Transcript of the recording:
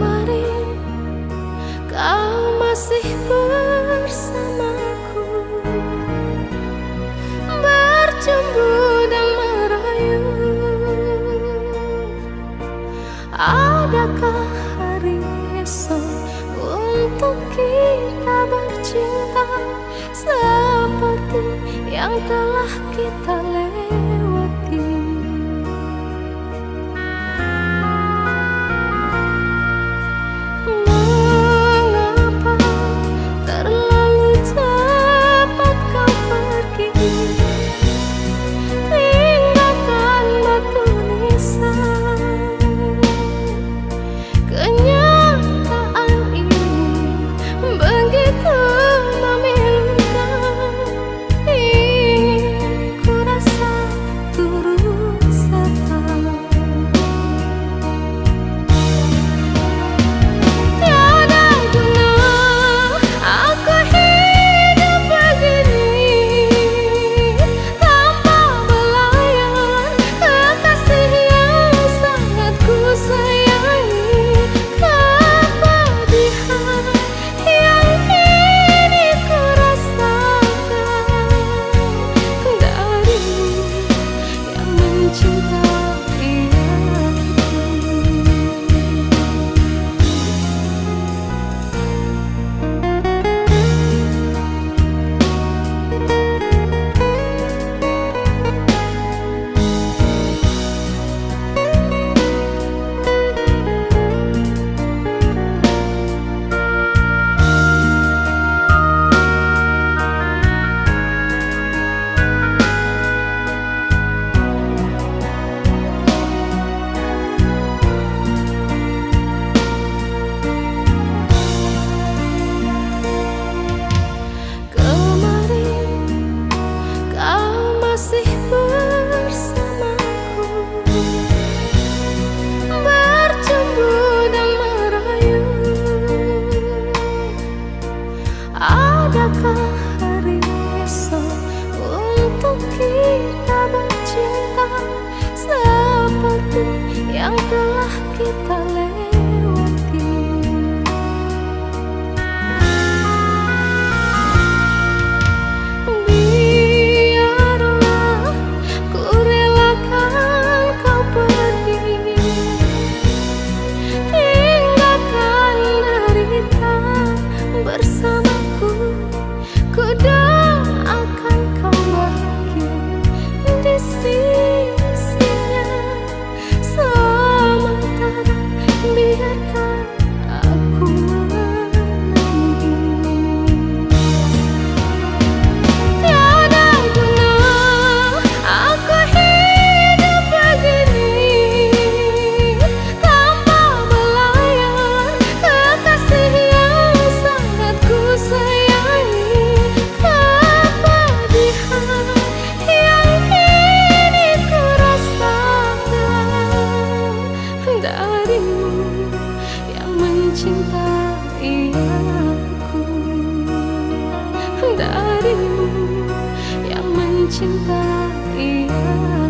kemari Kau masih bersamaku. Bercumbu dan merayu Adakah hari esok Untuk kita bercinta Seperti yang telah kita lewati? Adakah cinta ia